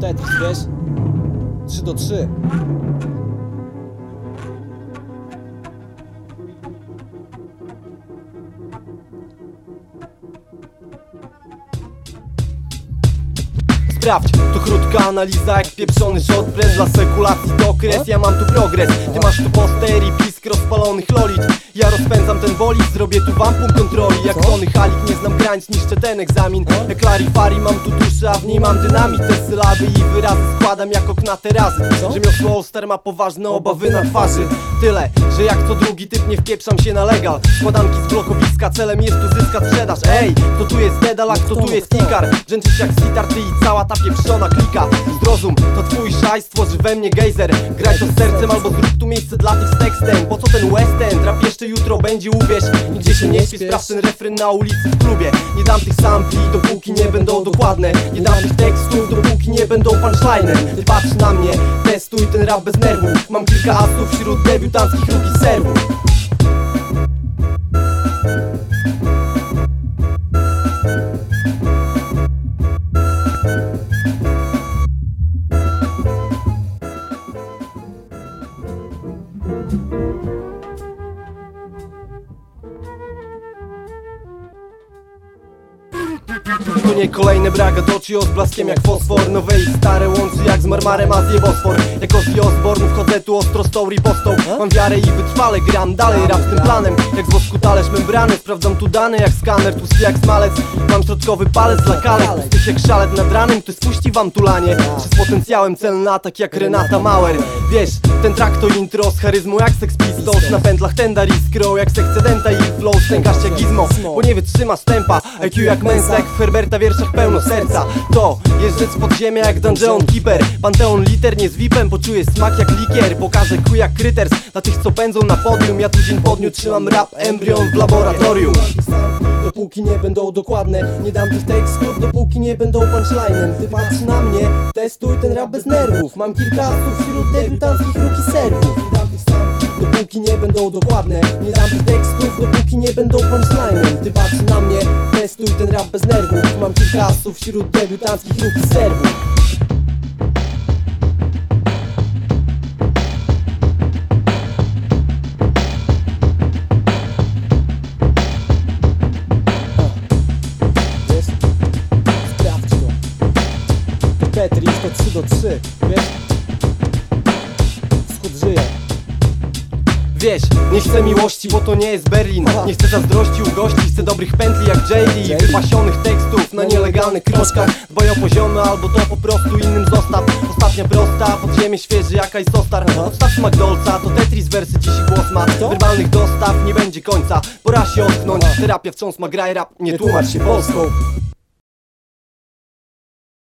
Tetris, wiesz? 3 do 3 Sprawdź, to krótka analiza jak pieprzony shot Prez dla spekulacji to okres, ja mam tu progres. Ty masz tu poster i pisk rozpalonych lolit Ja rozpędzam ten bolid, zrobię tu wam punkt kontroli. Jak? Tony Halik, nie znam granic, niszczę ten egzamin. Jak Larifari, mam tu duszę, a w niej mam dynamit. Te sylaby i wyrazy składam jak okna terazy? Rzemiosło Oster ma poważne obawy na twarzy Tyle, że jak co drugi typ nie wpieprzam się na legal. Składanki z blokowiska, celem jest tu zyskać sprzedaż. Ej, kto tu jest dedal, a kto tu jest kikar Drzęczysz jak sitar, ty i cała ta pieprzona klika. Zrozum, to twój szaj stworzy we mnie gejzer. Graj to sercem albo zrób tu miejsce dla tych z tekstem. Po co ten west end? Rap jeszcze jutro będzie, uwierz. Nigdzie się nie śpi, sprawdź ten refren na ulicy w klubie. Nie dam tych sampli, dopóki nie dokładne. Nie dam tych tekstów, dopóki nie będą punchlinem Ty patrz na mnie, testuj ten rap bez nerwów. Mam kilka asów wśród debiutanckich ruki serwów To nie kolejne braga doci z blaskiem jak fosfor. Nowe i stare łączy jak z marmarem Azję Bosfor. Jak Ozzy Osbourne wchodzę tu ostro z tą ripostą Mam wiarę i wytrwale gram dalej rap z tym planem. Jak z wosku talerz membrany Sprawdzam tu dane jak skaner, tłusty jak smalec Mam środkowy palec dla kalek Pustych jak szalet nad ranem, to spuści wam tulanie. Z potencjałem celny atak jak Renata Mauer. Wiesz, ten track to intro z charyzmą jak Sex Pistols. Na pętlach tenda riskro jak sekcedenta i flow. Stękasz jak gizmo, bo nie wytrzymasz tempa. IQ jak Mensa, jak Herberta wierszach pełno serca. To jest rzecz podziemia jak Dungeon Keeper. Panteon liter nie z VIP-em, poczuję smak jak likier. Pokażę kuj jak kryters dla tych co pędzą na podium. Ja tu dzień po trzymam rap embrion w laboratorium. Dopóki nie będą dokładne Nie dam tych tekstów, dopóki nie będą punchlinem Ty patrz na mnie, testuj ten rap bez nerwów. Mam kilka asów wśród debiutanckich ruki serwów. Dopóki nie będą dokładne Nie dam tych tekstów, dopóki nie będą punchlinem Ty patrz na mnie, testuj ten rap bez nerwów. Mam kilka asów wśród debiutanckich serwów? Sprawdź to. To Tetris to 3 do 3 Wiesz? Wschód żyje Wiesz, nie chcę miłości, bo to nie jest Berlin. Nie chcę zazdrości u gości, chcę dobrych pętli jak I JD. wypasionych tekstów na nielegalnych kroczkach Dbaj o poziomy, albo to po prostu innym zostaw Ostatnia prosta, podziemie świeży, jaka jest Ostar Aha. Odstaw z McDolca, to Tetris wersy dziś głos ma? Werbalnych dostaw nie będzie końca, pora się ocknąć Aha. Terapia wciąż ma graj rap, nie tłumacz się polską